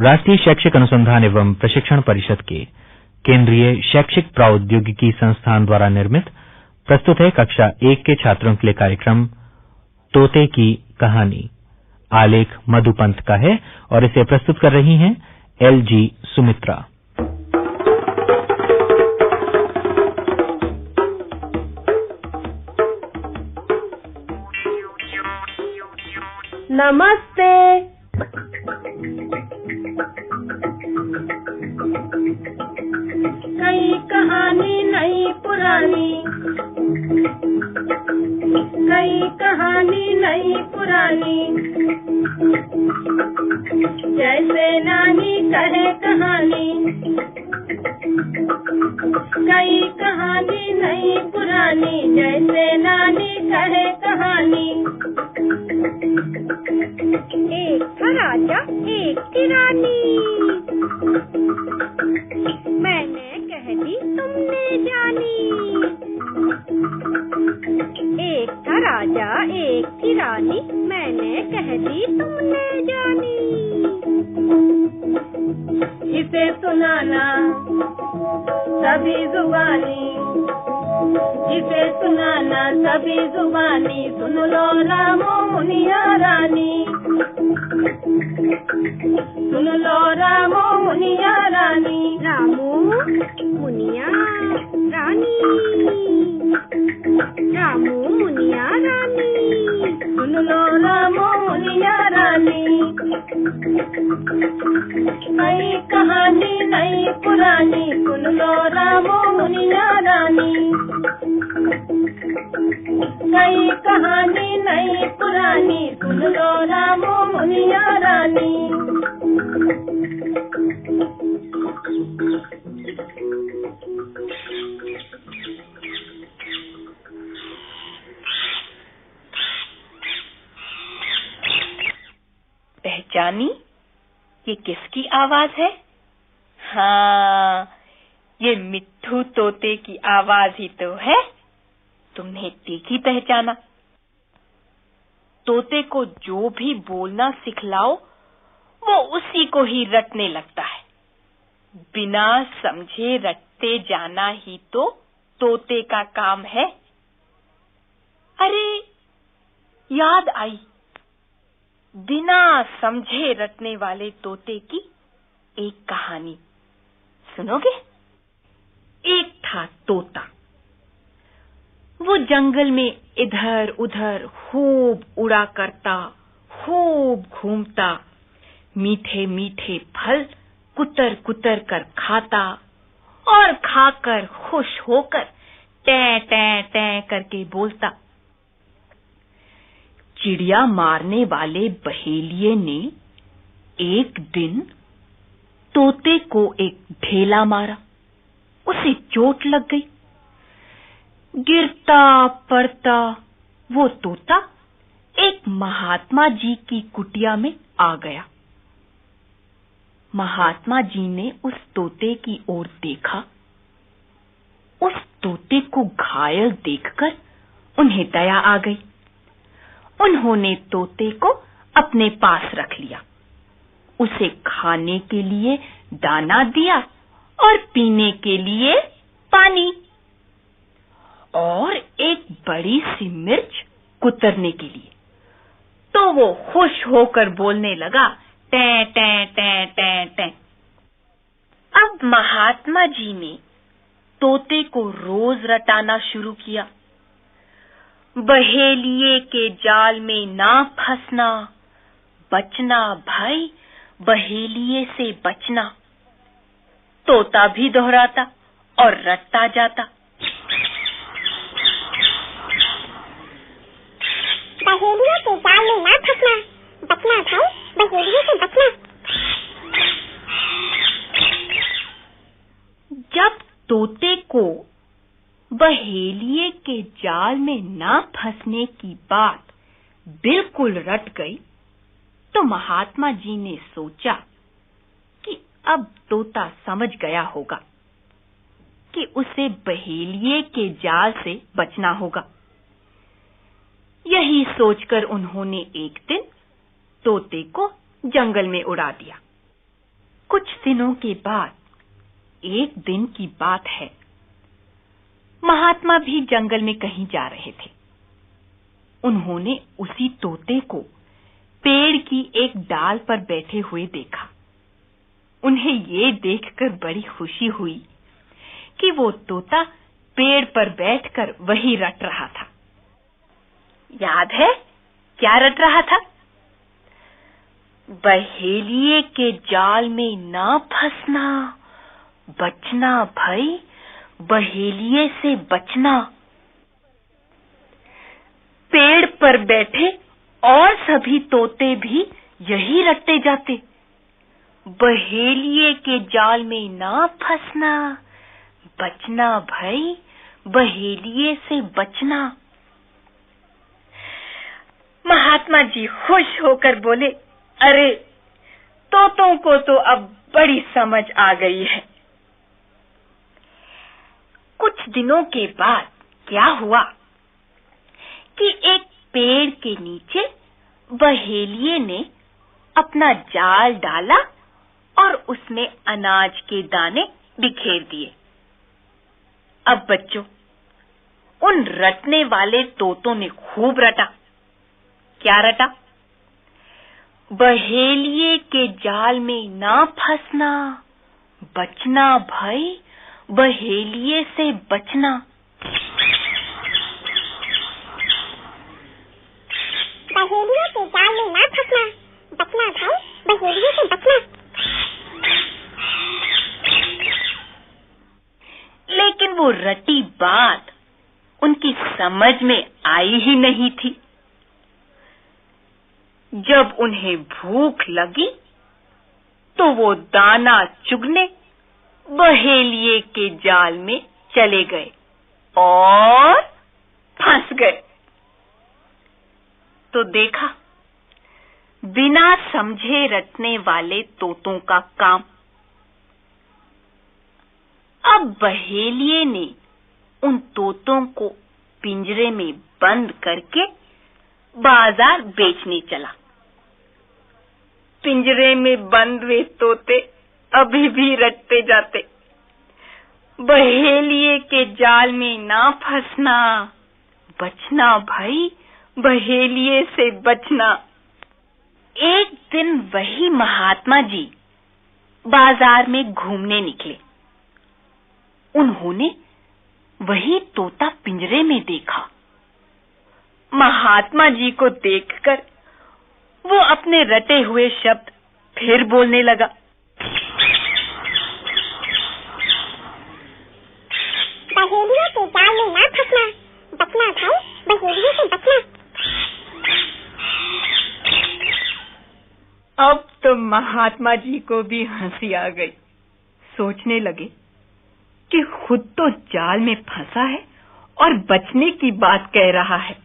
राष्ट्रीय शैक्षिक अनुसंधान एवं प्रशिक्षण परिषद के केंद्रीय शैक्षिक प्रौद्योगिकी संस्थान द्वारा निर्मित, प्रस्तुत है कक्षा एक के छात्रों के लिए कार्यक्रम, तोते की कहानी। आलेख मधुपंत का है और इसे प्रस्तुत कर रही हैं एल जी सुमित्रा। नमस्ते। नई कहानी नई पुरानी। कहानी नई पुरानी। जैसे नानी कहे पुरानी। जैसे नानी कहे कहानी जिसे सुनाना सभी जुबानी सुन लो रामो मुनिया रानी सुन लो रामो मुनिया रानी रामो मुनिया रानी रामो मुनिया रानी सुन लो रामो मुनिया रानी नई कहानी नई पुरानी सुन लो रामो मुनिया रानी नई कहानी, नई पुरानी। सुन लो रामो मुनिया रानी पहचानी? ये किसकी आवाज़ है? हाँ ये मिट्ठू तोते की आवाज़ ही तो है। तुमने तीखी पहचाना। तोते को जो भी बोलना सिखलाओ, वो उसी को ही रटने लगता है। बिना समझे रटते जाना ही तो तोते का काम है। अरे, याद आई। बिना समझे रटने वाले तोते की एक कहानी। सुनोगे? एक था तोता। वो जंगल में इधर उधर खूब उड़ा करता, खूब घूमता, मीठे मीठे फल कुतर कुतर कर खाता और खाकर खुश होकर टै टै टै करके बोलता। चिड़िया मारने वाले बहेलिए ने एक दिन तोते को एक ढेला मारा। उसे चोट लग गई। गिरता, पड़ता, वो तोता एक महात्मा जी की कुटिया में आ गया। महात्मा जी ने उस तोते की ओर देखा। उस तोते को घायल देखकर उन्हें दया आ गई। उन्होंने तोते को अपने पास रख लिया। उसे खाने के लिए दाना दिया और पीने के लिए पानी। और एक बड़ी सी मिर्च कुतरने के लिए। तो वो खुश होकर बोलने लगा, टे, टै, टे टे टे। अब महात्मा जी ने तोते को रोज रटाना शुरू किया। बहेलिए के जाल में ना फंसना, बचना भाई, बहेलिए से बचना। तोता भी दोहराता और रटता जाता। बहेलियों के जाल में ना फंसना बचना भाई बहेलियों से बचना जब तोते को बहेलिए के जाल में ना फंसने की बात बिल्कुल रट गई तो महात्मा जी ने सोचा कि अब तोता समझ गया होगा कि उसे बहेलिए के जाल से बचना होगा। यही सोचकर उन्होंने एक दिन तोते को जंगल में उड़ा दिया। कुछ दिनों के बाद, एक दिन की बात है। महात्मा भी जंगल में कहीं जा रहे थे। उन्होंने उसी तोते को पेड़ की एक डाल पर बैठे हुए देखा। उन्हें ये देखकर बड़ी खुशी हुई कि वो तोता पेड़ पर बैठकर वही रट रहा था। याद है? क्या रट रहा था? बहेलिए के जाल में ना फंसना, बचना भाई, बहेलिए से बचना। पेड़ पर बैठे और सभी तोते भी यही रटते जाते। बहेलिए के जाल में ना फंसना, बचना भाई, बहेलिए से बचना। महात्मा जी खुश होकर बोले, अरे, तोतों को तो अब बड़ी समझ आ गई है। कुछ दिनों के बाद क्या हुआ कि एक पेड़ के नीचे बहेलिए ने अपना जाल डाला और उसमें अनाज के दाने बिखेर दिए। अब बच्चों, उन रटने वाले तोतों ने खूब रटा। क्या रटा? बहेलिए के जाल में ना फंसना, बचना भाई, बहेलिए से बचना। बहेलियों के जाल में ना फंसना, बचना भाई बहेलियों से बचना। लेकिन वो रटी बात उनकी समझ में आई ही नहीं थी। जब उन्हें भूख लगी तो वो दाना चुगने, बहेलिए के जाल में चले गए और फंस गए। तो देखा, बिना समझे रटने वाले तोतों का काम। अब बहेलिए ने उन तोतों को पिंजरे में बंद करके बाज़ार बेचने चला। पिंजरे में बंद वे तोते अभी भी रटते जाते। बहेलिए के जाल में ना फंसना, बचना भाई, बहेलिए से बचना। एक दिन वही महात्मा जी बाज़ार में घूमने निकले। उन्होंने वही तोता पिंजरे में देखा। महात्मा जी को देखकर वो अपने रटे हुए शब्द फिर बोलने लगा। बहेलियों के जाल में ना फंसना। बचना भाई बहेलियों से बचना। अब तो महात्मा जी को भी हँसी आ गई। सोचने लगे कि खुद तो जाल में फंसा है और बचने की बात कह रहा है।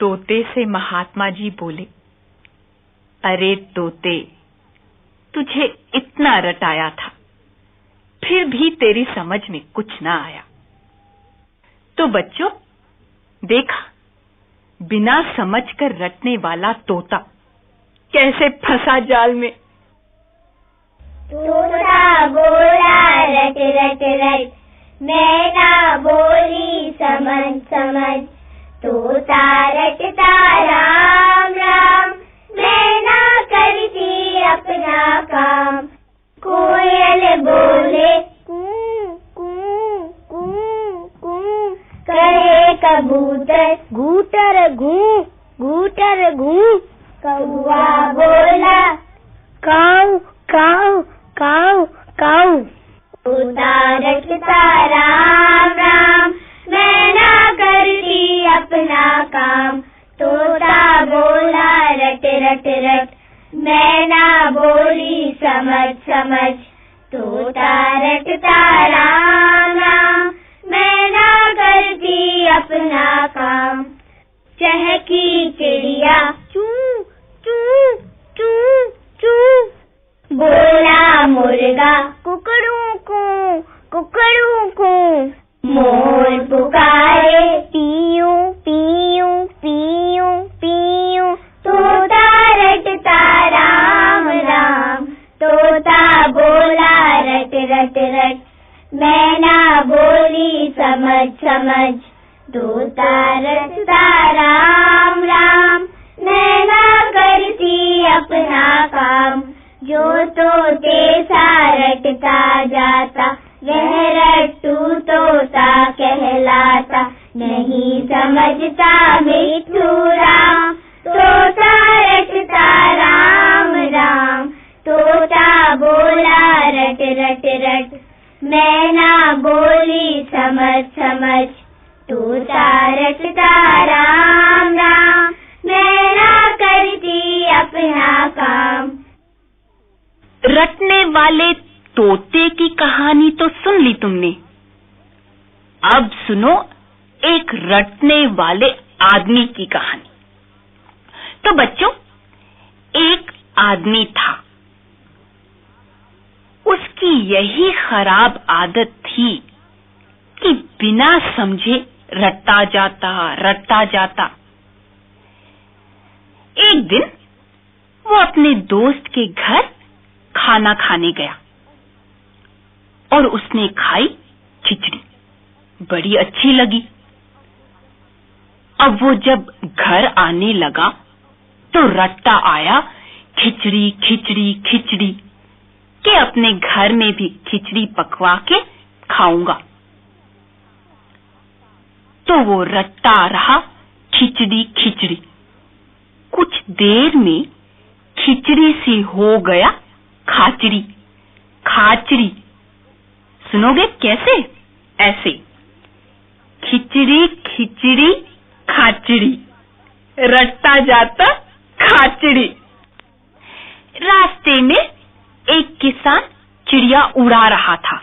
तोते से महात्मा जी बोले अरे तोते, तुझे इतना रटाया था। फिर भी तेरी समझ में कुछ ना आया। तो बच्चों, देखा, बिना समझकर रटने वाला तोता कैसे फंसा जाल में? तोता बोला, रट रट रट मैना बोली, समझ समझ। तोता रटता राम राम अपना काम कोयल बोले कहे कबूतर घूटर घू घूटर घू कौआ बोला काऊ काऊ काऊ काऊ तोता रटता राम राम मैना करती अपना काम तोता बोला रट रट रट मैना बोली समझ समझ तोता रटता राम राम मैना करती अपना काम। चहकी चिड़िया, चू चू चू चू। बोला मुर्गा, कुकड़ू को कुकड़ू को। मोर पुकारे पियू मैं ना बोली, समझ समझ। तोता रटता राम। राम मैं ना करती अपना काम। जो तोते सा रटता जाता। वह रट्टू तोता कहलाता। नहीं समझता मिठू राम। तोता रटता राम राम। तोता बोला, रट रट रट। बोली, समझ समझ तोता रटता राम राम मैं ना करती अपना काम. रटने वाले तोते की कहानी तो सुन ली तुमने। अब सुनो एक रटने वाले आदमी की कहानी। तो बच्चों, एक आदमी था। उसकी यही खराब आदत थी कि बिना समझे रटता जाता रटता जाता। एक दिन वो अपने दोस्त के घर खाना खाने गया और उसने खाई खिचड़ी। बड़ी अच्छी लगी। अब वो जब घर आने लगा तो रट्टा आया, खिचड़ी खिचड़ी खिचड़ी, कि अपने घर में भी खिचड़ी पकवा के खाऊँगा। तो वो रटता रहा, खिचड़ी खिचड़ी। कुछ देर में खिचड़ी से हो गया खाचड़ी खाचड़ी सुनोगे कैसे? ऐसे। खिचड़ी खिचड़ी खाचड़ी रटता जाता खाचड़ी रास्ते में एक किसान चिड़िया उड़ा रहा था।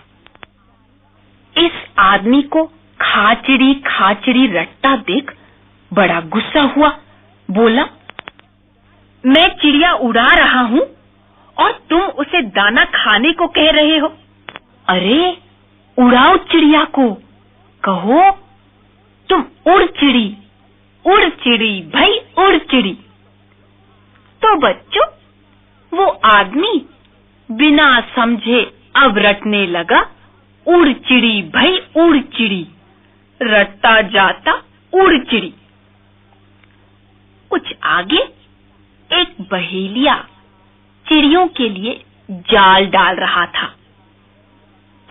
इस आदमी को खाचड़ी खाचड़ी रट्टा देख बड़ा गुस्सा हुआ। बोला, मैं चिड़िया उड़ा रहा हूँ और तुम उसे दाना खाने को कह रहे हो। अरे, उड़ाओ चिड़िया को। कहो, तुम उड़ चिड़ी उड़ चिड़ी भाई, उड़ चिड़ी। तो बच्चों, वो आदमी बिना समझे अब रटने लगा, उड़ चिड़ी भाई, उड़ चिड़ी। रटता जाता उड़ चिड़ी। कुछ आगे एक बहेलिया चिड़ियों के लिए जाल डाल रहा था।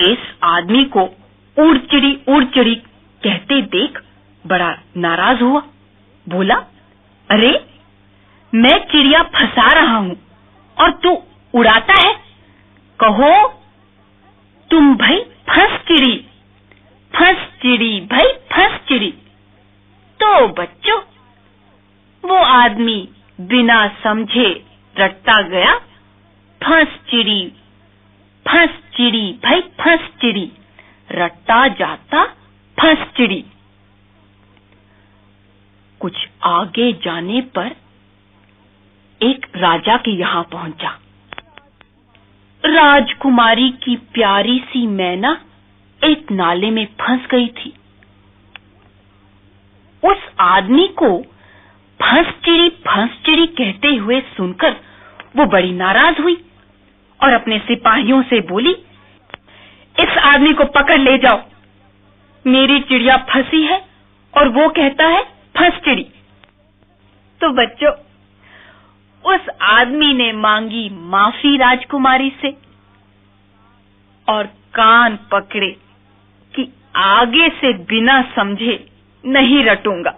इस आदमी को उड़ चिड़ी उड़ चिड़ी कहते देख बड़ा नाराज़ हुआ। बोला, अरे, मैं चिड़िया फंसा रहा हूँ और तू उड़ाता है? कहो, तुम भाई फंस चिड़ी। फंस चिड़ी भाई फंस चिड़ी तो बच्चों, वो आदमी बिना समझे रटता गया फंस चिड़ी फंस चिड़ी भाई फंस चिड़ी रटता जाता फंस चिड़ी कुछ आगे जाने पर एक राजा के यहाँ पहुँचा। राजकुमारी की प्यारी सी मैना एक नाले में फंस गई थी। उस आदमी को फंस चिड़ी फंस चिड़ी कहते हुए सुनकर वो बड़ी नाराज़ हुई और अपने सिपाहियों से बोली, इस आदमी को पकड़ ले जाओ। मेरी चिड़िया फंसी है और वो कहता है, फंस चिड़ी। तो बच्चों, उस आदमी ने मांगी माफ़ी राजकुमारी से और कान पकड़े। आगे से बिना समझे नहीं रटूँगा।